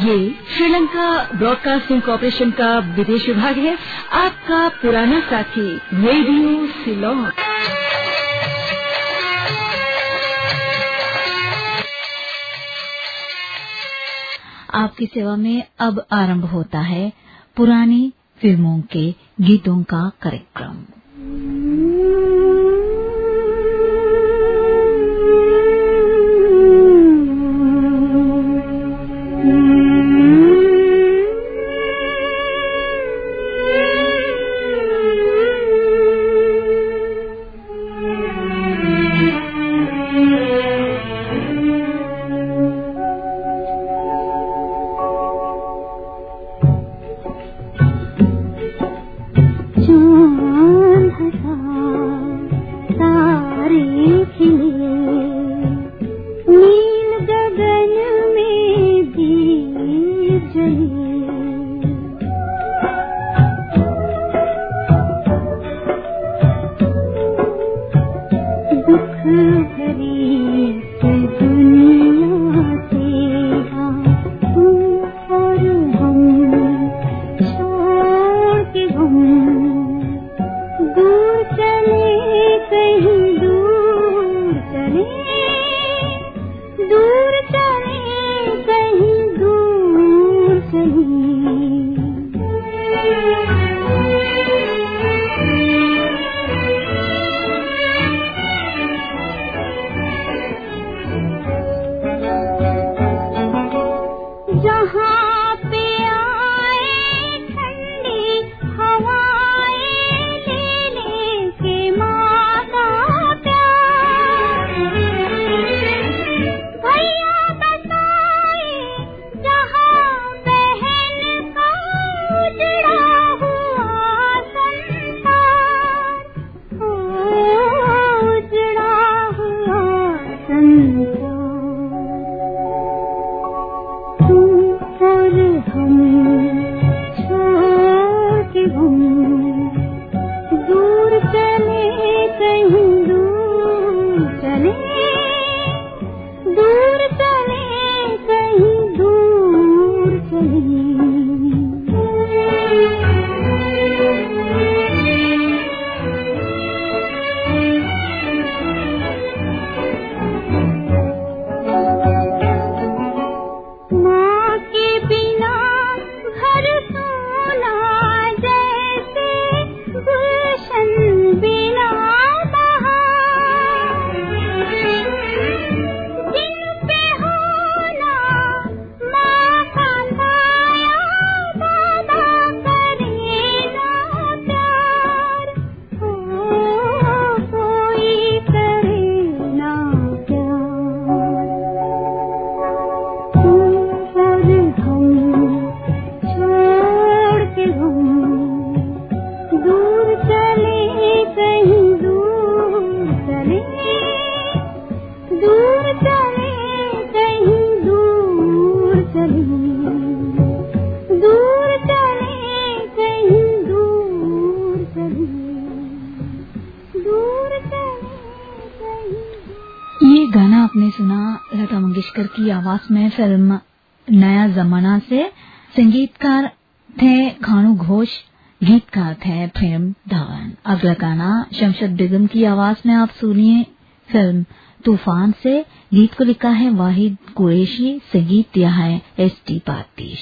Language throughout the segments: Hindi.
ये श्रीलंका ब्रॉडकास्टिंग कॉरपोरेशन का विदेश विभाग है। आपका पुराना साथी, रेडियो सिलोन आपकी सेवा में अब आरंभ होता है पुरानी फ़िल्मों के गीतों का कार्यक्रम। yeah आवाज़ में फ़िल्म नया जमाना से। संगीतकार थे खानू घोष, गीतकार थे प्रेम धवन। अगला गाना शमशद बेगम की आवाज़ में आप सुनिए। फ़िल्म तूफ़ान से। गीत को लिखा है वाहिद कुरैशी, संगीत दिया है एस टी पातीश।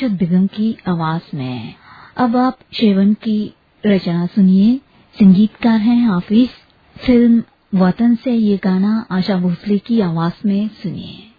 शमशद बिगम की आवाज़ में। अब आप शेवन की रचना सुनिए। संगीतकार हैं हाफिज। फ़िल्म वतन से ये गाना आशा भोसले की आवाज़ में सुनिए।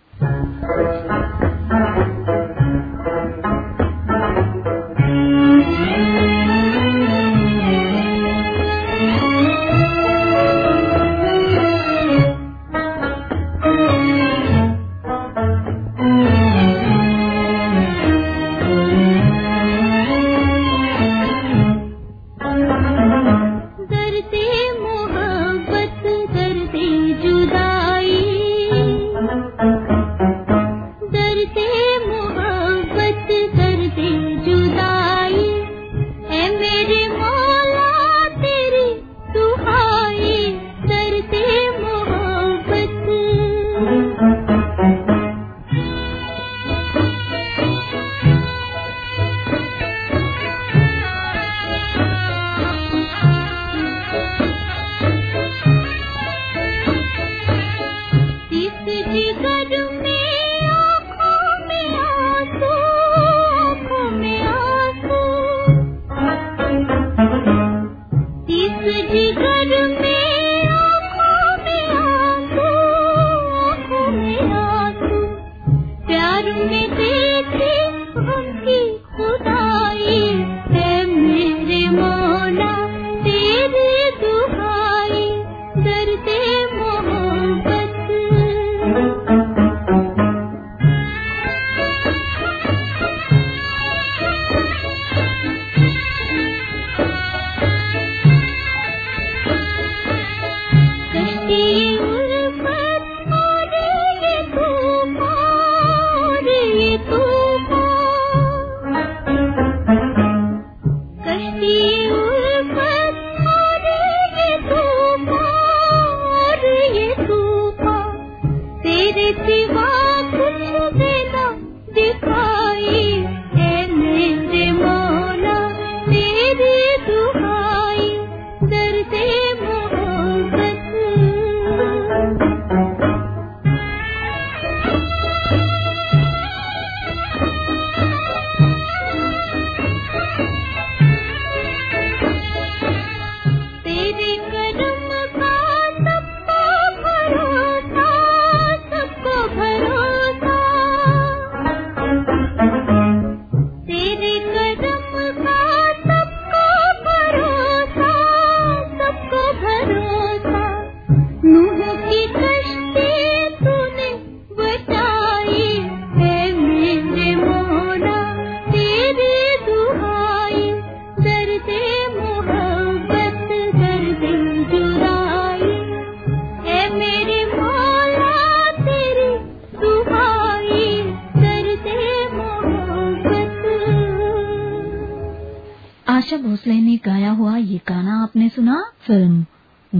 तू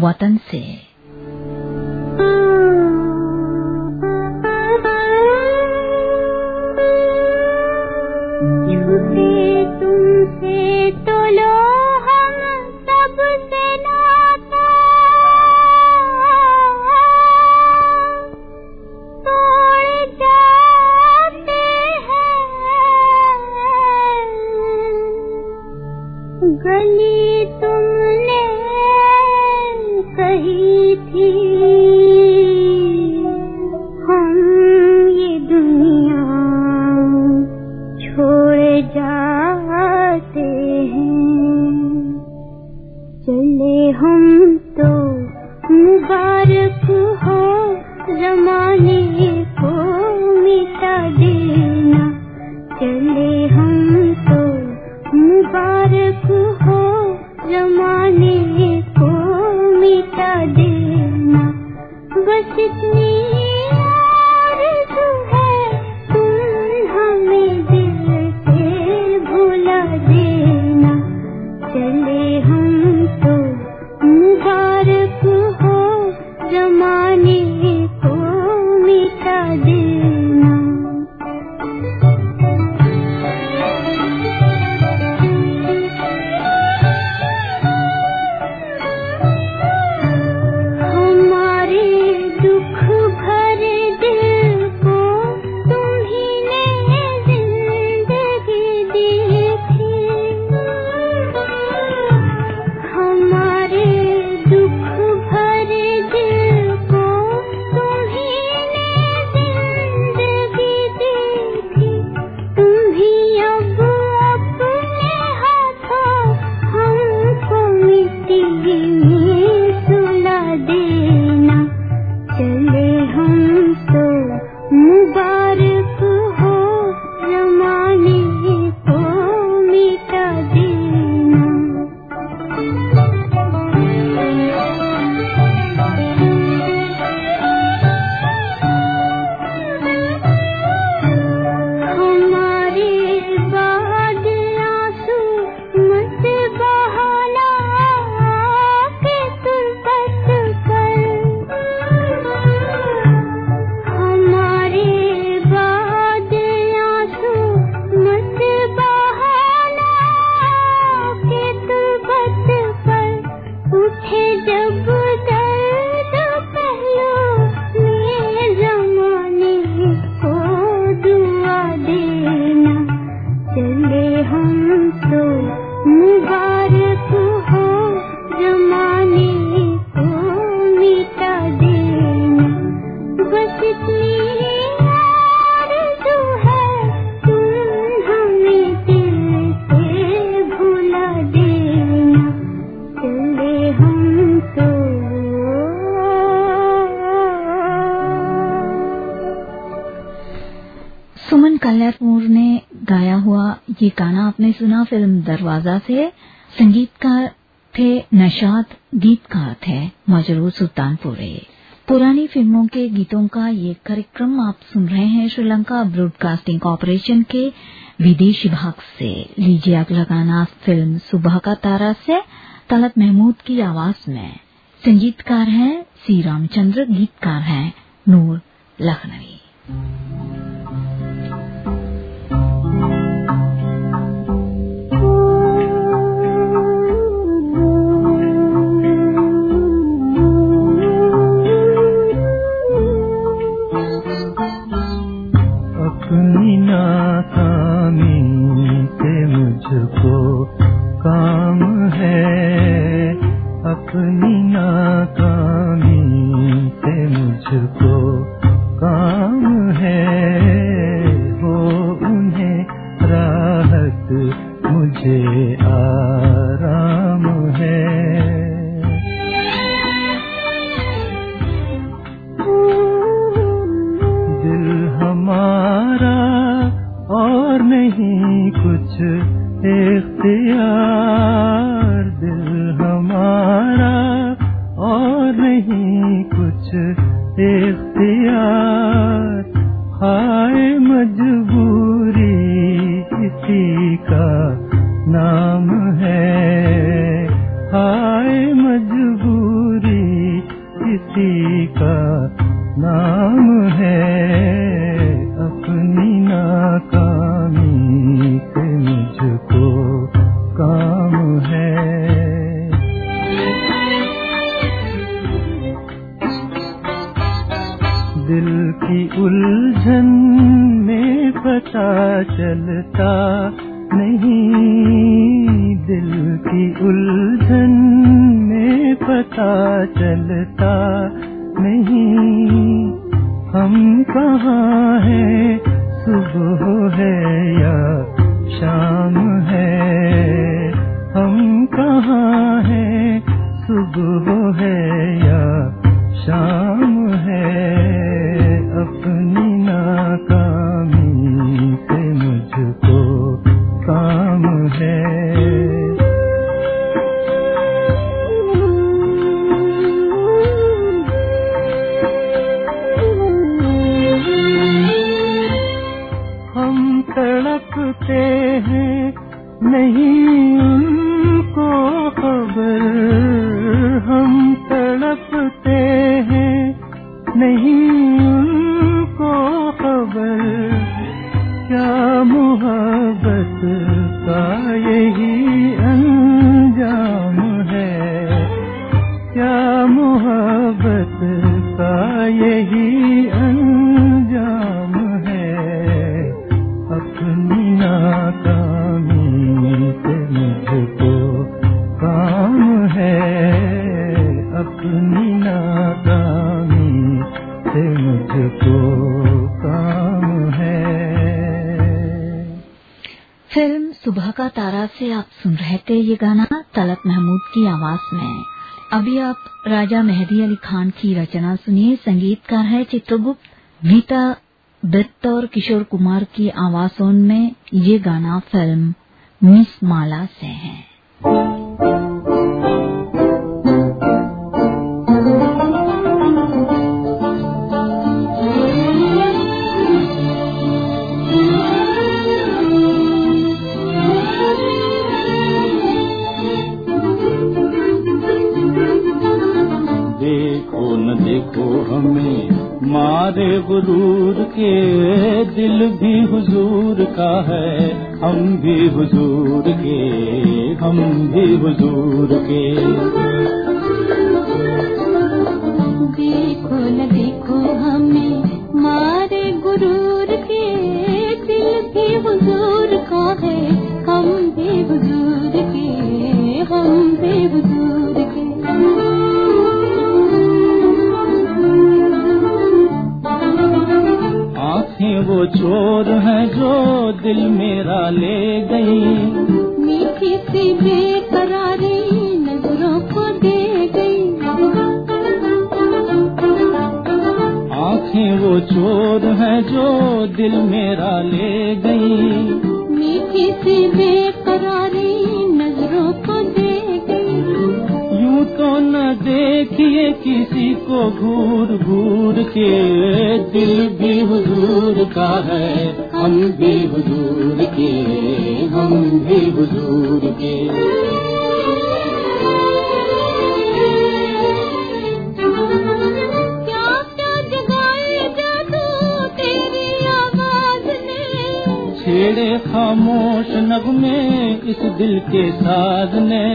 वतन से थी कल्याणपुर ने गाया हुआ ये गाना आपने सुना फ़िल्म दरवाज़ा से। संगीतकार थे नशाद गीतकार थे मजरू सुल्तानपुरे। पुरानी फ़िल्मों के गीतों का ये कार्यक्रम आप सुन रहे हैं श्रीलंका ब्रॉडकास्टिंग कॉरपोरेशन के विदेशी भाग से। लीजिए अगला गाना फ़िल्म सुबह का तारा से, तलत महमूद की आवाज़ में। संगीतकार हैं सी रामचंद्र, गीतकार हैं नूर लखनवी। दिल की उलझन में पता चलता नहीं। दिल की उलझन में पता चलता नहीं। हम कहाँ हैं? सुबह है या शाम है? हम कहाँ हैं? सुबह है या शाम 每一 की रचना सुनिए। संगीतकार है चित्रगुप्त, गीता दत्त और किशोर कुमार की आवाजों में ये गाना फ़िल्म मिस माला से है। हुजूर का है हम भी हुजूर के हम भी हुजूर जो दिल मेरा ले गई। मीठी सी बेकरारी नज़रों को दे गई। आँखें वो चोर है जो दिल मेरा ले गई। मीठी सी बेकरारी नज़रों को दे गई। यूँ तो न देखिए किसी को घूर घूर के दिल भी हुजूर का है। हम भी हुजूर के, हम भी हुजूर के। छेड़े खामोश नगमे इस दिल के साज ने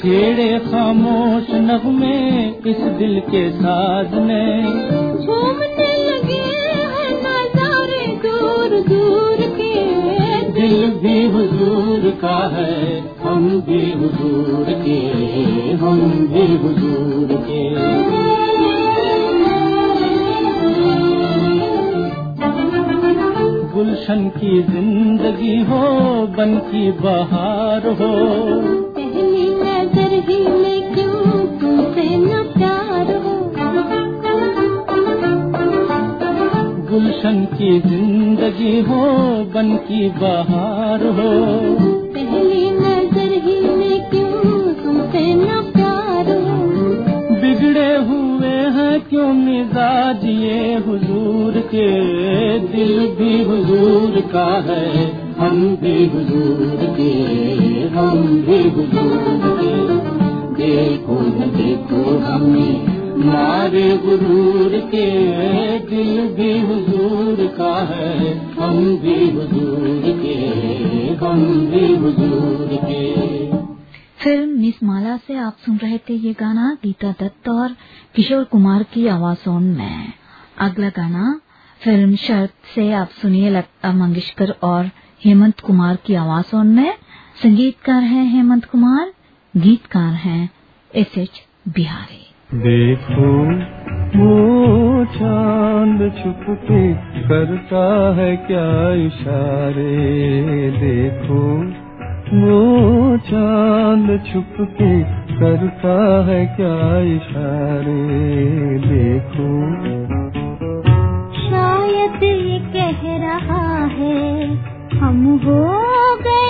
छेड़े खामोश नगमे इस दिल के साज ने झूमने लगे हैं नजारे दूर दूर के। दिल भी हुजूर का है हम भी हुजूर के हम भी हुजूर के। गुलशन की ज़िंदगी हो बन की बहार हो। गुलशन की ज़िंदगी हो बन की बहार हो। पहली नज़र ही में क्यों तुमसे न प्यार हो? बिगड़े हुए हैं क्यों मिजाज ये हुजूर के? दिल भी हुजूर का है। हम भी हुजूर के, हम भी हुजूर के। देखो देखो हमें मारे गुरूर के, दिल भी हुजूर का है। हम भी हुजूर के, हम भी हुजूर के। फ़िल्म मिस माला से आप सुन रहे थे ये गाना गीता दत्त और किशोर कुमार की आवाजों में। अगला गाना फ़िल्म शर्त से आप सुनिए, लता मंगेशकर और हेमंत कुमार की आवाजों में संगीतकार हैं हेमंत कुमार गीतकार हैं एस एच बिहारी। देखो वो चाँद छुप के करता है क्या इशारे? देखो वो चाँद छुप के करता है क्या इशारे? देखो। शायद ये कह रहा है हम हो गए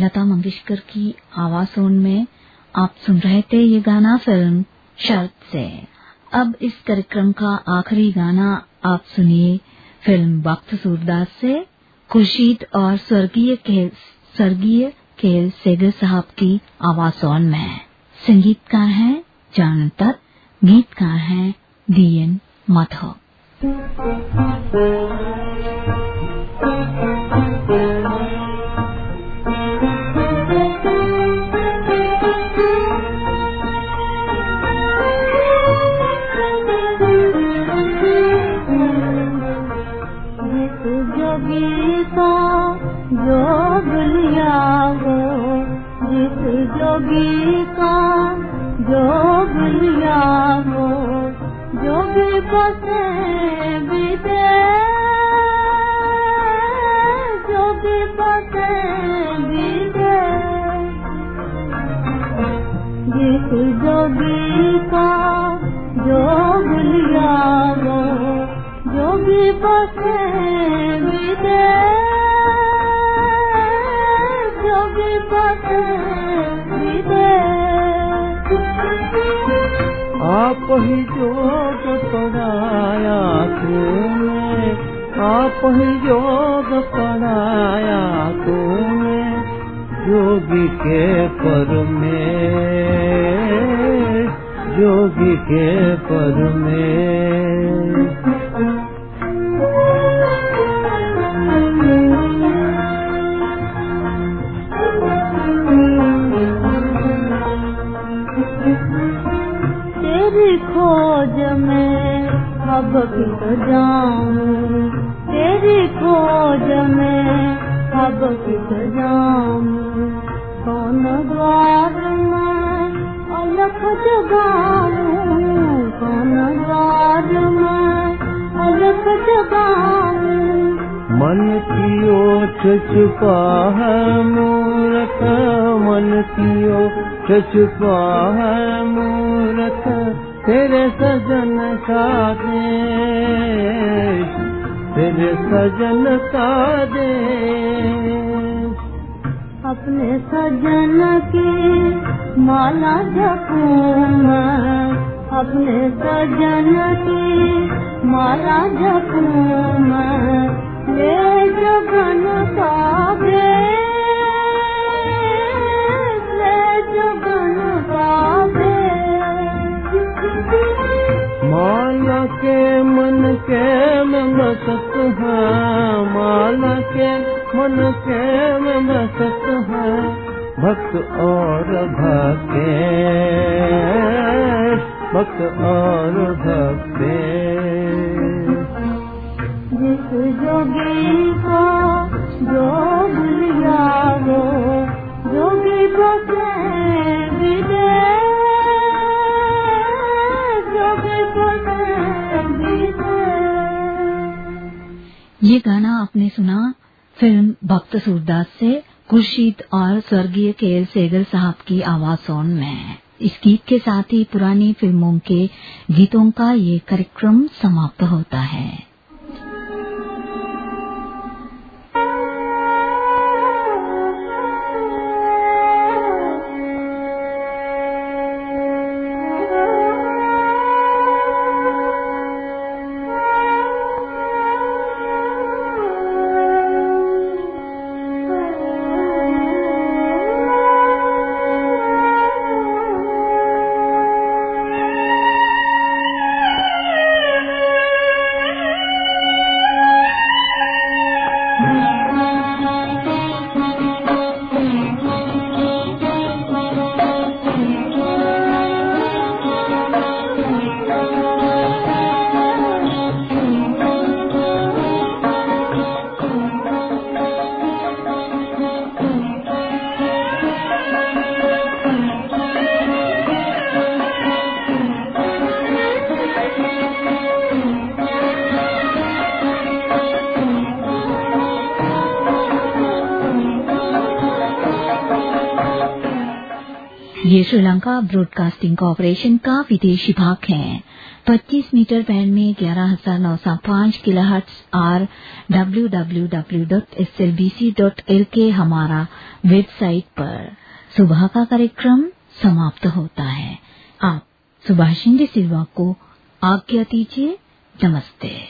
लता मंगेशकर की आवाज़ों में आप सुन रहे थे ये गाना फ़िल्म शर्त से। अब इस कार्यक्रम का आखिरी गाना आप सुनिए फ़िल्म वक्त सूरदास से। खुर्शीद और स्वर्गीय स्वर्गीय खेल सेगर साहब की आवाज़ों में। संगीतकार हैं जानतर गीतकार हैं, डीएन माधव। जोगी का जो भुलिया हो, जोगी बसे विदे जोगी बसे विदे जिस जोगी का जो भुलिया हो, जोगी बसे आप ही योग पढ़ाया तूने, आप ही योग पढ़ाया तूने, योगी के पर में, योगी के पर में। तेरी खोज में अब कित जाऊं। तेरी खोज में अब कित जाऊं। कौन द्वार में अलख जगाऊं? कौन द्वार में अलख जगाऊं मन की ओठ छुपा है मूरत मन की ओठ छुपा है मूरत तेरे सजन का देश तेरे सजन का देश। अपने सजन की माला जपूं अपने सजन की माला जपूं भक्त और और भक्ते खुर्शीद के स्वर्गीय केएल सेगर साहब की आवाज़ों में। इस गीत के साथ ही पुरानी फ़िल्मों के गीतों का ये कार्यक्रम समाप्त होता है। ये श्रीलंका ब्रॉडकास्टिंग कॉरपोरेशन का विदेशी भाग है। 25 मीटर बैंड में ग्यारह हज़ार नौ 11905 किलोहर्ट्ज और www.slbc.lk हमारा वेबसाइट पर। सुबह का कार्यक्रम समाप्त होता है। आप सुभाषिंद सिल्वा को आज्ञा दीजिए। नमस्ते।